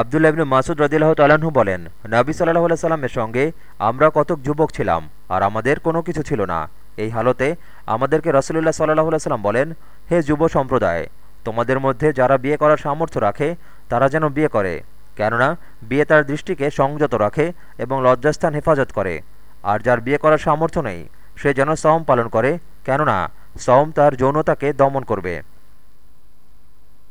আবদুল্লা ইবনু মাসুদ রদিল্লাহ তালাহু বলেন, নাবি সাল্লাহ সাল্লামের সঙ্গে আমরা কতক যুবক ছিলাম, আর আমাদের কোনো কিছু ছিল না। এই হালতে আমাদেরকে রসুল্লাহ সাল্লাহ সাল্লাম বলেন, হে যুব সম্প্রদায়, তোমাদের মধ্যে যারা বিয়ে করার সামর্থ্য রাখে, তারা যেন বিয়ে করে। কেননা, বিয়ে তার দৃষ্টিকে সংযত রাখে এবং লজ্জাস্থান হেফাজত করে। আর যার বিয়ে করার সামর্থ্য নেই, সে যেন সম পালন করে। কেননা সম তার যৌনতাকে দমন করবে।